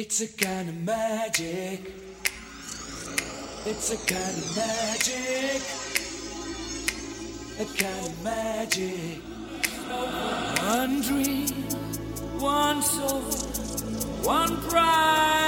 It's a kind of magic. It's a kind of magic. A kind of magic. One dream, one soul, one pride.